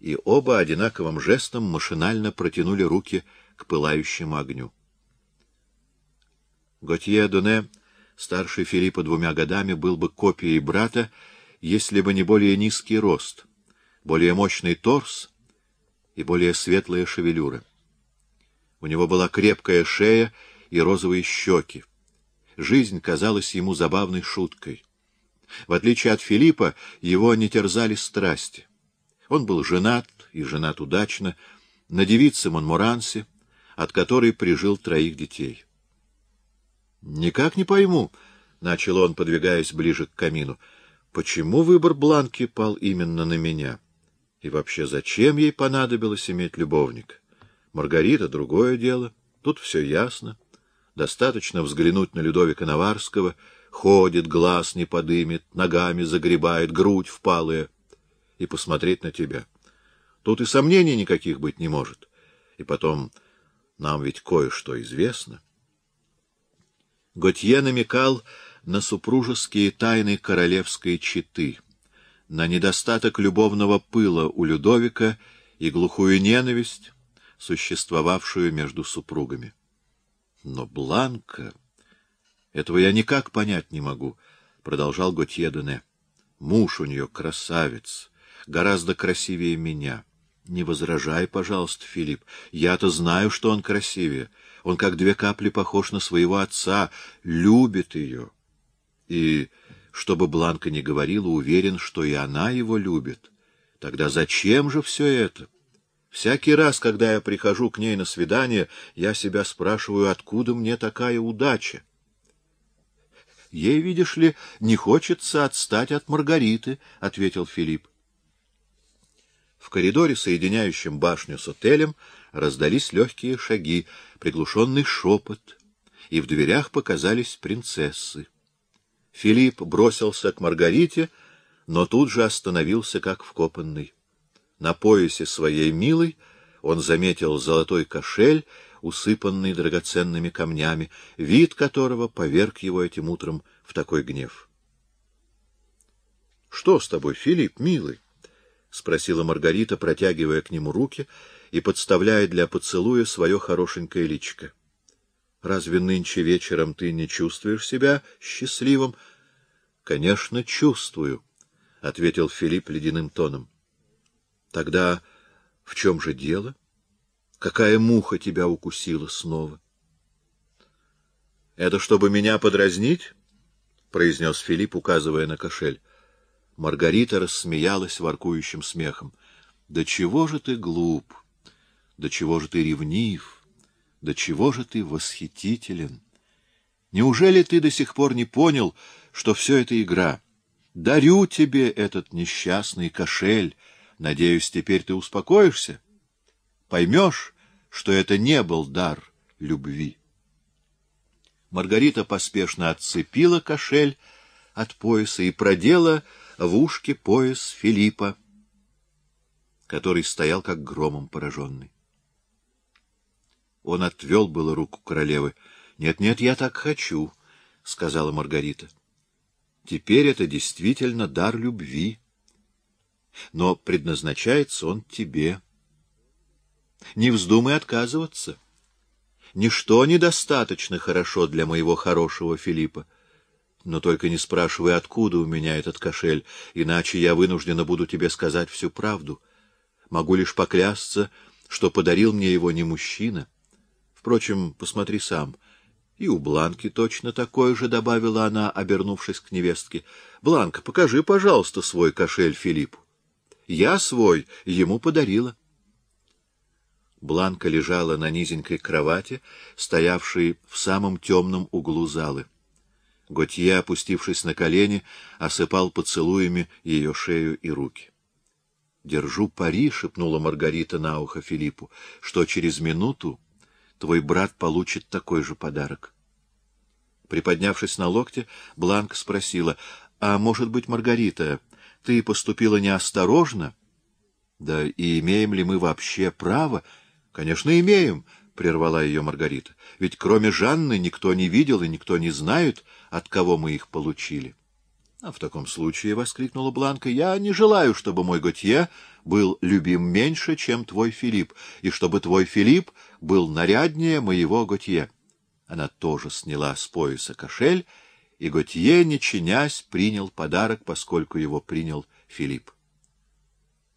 и оба одинаковым жестом машинально протянули руки к пылающему огню. Готье Дуне, старший Филиппа двумя годами, был бы копией брата, если бы не более низкий рост, более мощный торс и более светлая шевелюра. У него была крепкая шея и розовые щеки. Жизнь казалась ему забавной шуткой. В отличие от Филиппа, его не терзали страсти. Он был женат, и женат удачно, на девице Монморансе, от которой прижил троих детей. — Никак не пойму, — начал он, подвигаясь ближе к камину, — почему выбор Бланки пал именно на меня? И вообще, зачем ей понадобилось иметь любовника? Маргарита — другое дело, тут все ясно. Достаточно взглянуть на Людовика Наварского, ходит, глаз не подымет, ногами загребает, грудь впалая, и посмотреть на тебя. Тут и сомнений никаких быть не может. И потом, нам ведь кое-что известно. Готье намекал на супружеские тайны королевской четы, на недостаток любовного пыла у Людовика и глухую ненависть, существовавшую между супругами. Но Бланка... Этого я никак понять не могу, — продолжал Готье Дене. Муж у нее красавец, гораздо красивее меня. Не возражай, пожалуйста, Филипп. Я-то знаю, что он красивее. Он как две капли похож на своего отца, любит ее. И, чтобы Бланка не говорила, уверен, что и она его любит. Тогда зачем же все это? Всякий раз, когда я прихожу к ней на свидание, я себя спрашиваю, откуда мне такая удача. Ей, видишь ли, не хочется отстать от Маргариты, — ответил Филипп. В коридоре, соединяющем башню с отелем, раздались легкие шаги, приглушенный шепот, и в дверях показались принцессы. Филипп бросился к Маргарите, но тут же остановился, как вкопанный. На поясе своей милой он заметил золотой кошель, усыпанный драгоценными камнями, вид которого поверг его этим утром в такой гнев. — Что с тобой, Филипп, милый? — спросила Маргарита, протягивая к нему руки и подставляя для поцелуя свое хорошенькое личико. — Разве нынче вечером ты не чувствуешь себя счастливым? — Конечно, чувствую, — ответил Филипп ледяным тоном. Тогда в чем же дело? Какая муха тебя укусила снова? — Это чтобы меня подразнить? — произнес Филипп, указывая на кошель. Маргарита рассмеялась воркующим смехом. — Да чего же ты глуп? Да чего же ты ревнив? Да чего же ты восхитителен? Неужели ты до сих пор не понял, что все это игра? Дарю тебе этот несчастный кошель, Надеюсь, теперь ты успокоишься? Поймешь, что это не был дар любви. Маргарита поспешно отцепила кошель от пояса и продела в ушке пояс Филиппа, который стоял как громом пораженный. Он отвел было руку королевы. «Нет, нет, я так хочу», — сказала Маргарита. «Теперь это действительно дар любви» но предназначается он тебе. Не вздумай отказываться. Ничто недостаточно хорошо для моего хорошего Филиппа. Но только не спрашивай, откуда у меня этот кошель, иначе я вынуждена буду тебе сказать всю правду. Могу лишь поклясться, что подарил мне его не мужчина. Впрочем, посмотри сам. И у Бланки точно такое же, — добавила она, обернувшись к невестке. — Бланка, покажи, пожалуйста, свой кошель Филиппу. Я свой ему подарила. Бланка лежала на низенькой кровати, стоявшей в самом темном углу залы. Готье, опустившись на колени, осыпал поцелуями ее шею и руки. — Держу пари, — шепнула Маргарита на ухо Филиппу, — что через минуту твой брат получит такой же подарок. Приподнявшись на локте, Бланка спросила, — А может быть, Маргарита, ты поступила неосторожно. Да и имеем ли мы вообще право? Конечно, имеем, — прервала ее Маргарита. Ведь кроме Жанны никто не видел и никто не знает, от кого мы их получили. — А в таком случае, — воскликнула Бланка, — я не желаю, чтобы мой Готье был любим меньше, чем твой Филипп, и чтобы твой Филипп был наряднее моего Готье. Она тоже сняла с пояса кошель, и Готье, не чинясь, принял подарок, поскольку его принял Филипп.